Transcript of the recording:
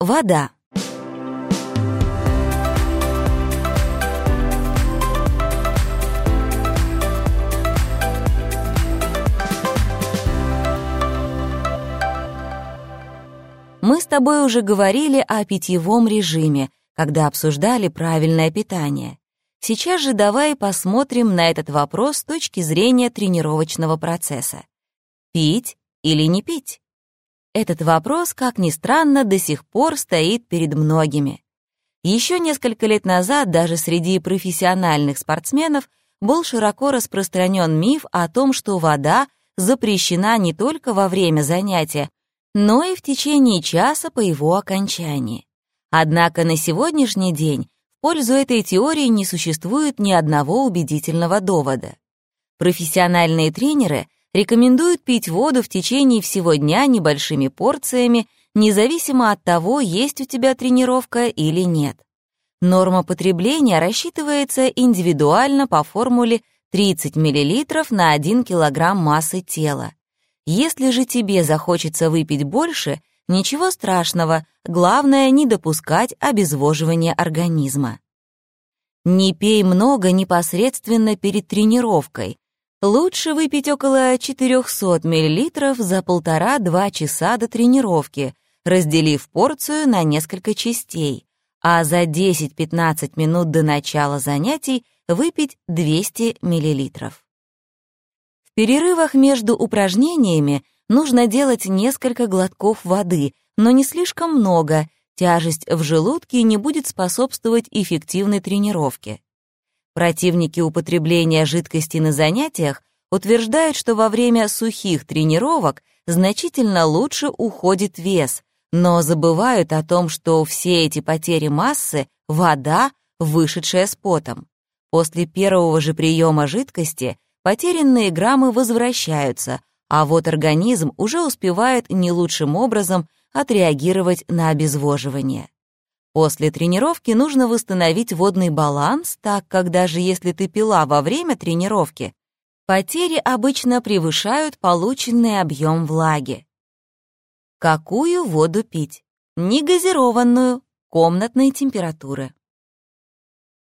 Вода. Мы с тобой уже говорили о питьевом режиме, когда обсуждали правильное питание. Сейчас же давай посмотрим на этот вопрос с точки зрения тренировочного процесса. Пить или не пить? Этот вопрос, как ни странно, до сих пор стоит перед многими. Еще несколько лет назад даже среди профессиональных спортсменов был широко распространен миф о том, что вода запрещена не только во время занятия, но и в течение часа по его окончании. Однако на сегодняшний день в пользу этой теории не существует ни одного убедительного довода. Профессиональные тренеры рекомендуют пить воду в течение всего дня небольшими порциями, независимо от того, есть у тебя тренировка или нет. Норма потребления рассчитывается индивидуально по формуле 30 мл на 1 кг массы тела. Если же тебе захочется выпить больше, ничего страшного, главное не допускать обезвоживания организма. Не пей много непосредственно перед тренировкой. Лучше выпить около 400 мл за полтора-два часа до тренировки, разделив порцию на несколько частей, а за 10-15 минут до начала занятий выпить 200 мл. В перерывах между упражнениями нужно делать несколько глотков воды, но не слишком много, тяжесть в желудке не будет способствовать эффективной тренировке. Противники употребления жидкости на занятиях утверждают, что во время сухих тренировок значительно лучше уходит вес, но забывают о том, что все эти потери массы — вода, вышедшая с потом. После первого же приема жидкости потерянные граммы возвращаются, а вот организм уже успевает не лучшим образом отреагировать на обезвоживание. После тренировки нужно восстановить водный баланс, так как даже если ты пила во время тренировки, потери обычно превышают полученный объем влаги. Какую воду пить? Негазированную, комнатной температуры.